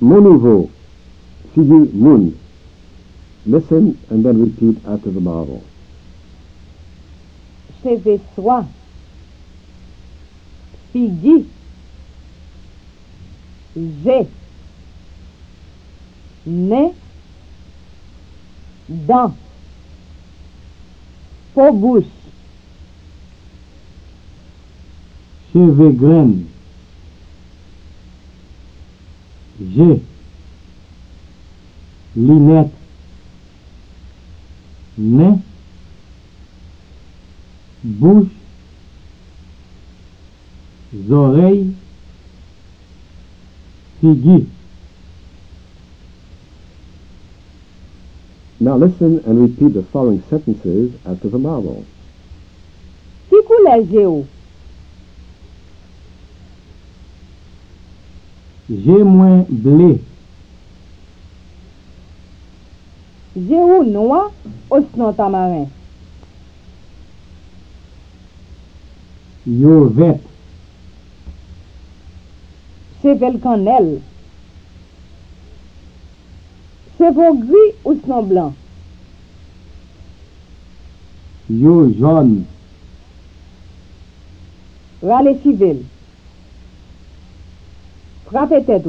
Mon nouveau. Figure moon. Listen and then repeat after the model. cheve soi, figi, j'ai, né, dent, faux bouche, cheveux graine, j'ai, lunettes, nez, bouche, oreilles, figure. Now listen and repeat the following sentences after the model. qui coulait G mwen ble. G ou noua, osnon tamarin. Yo vet. Sevel kanel. Sevel gri, osnon blan. Yo jon. Rale sivel. Frape tèt.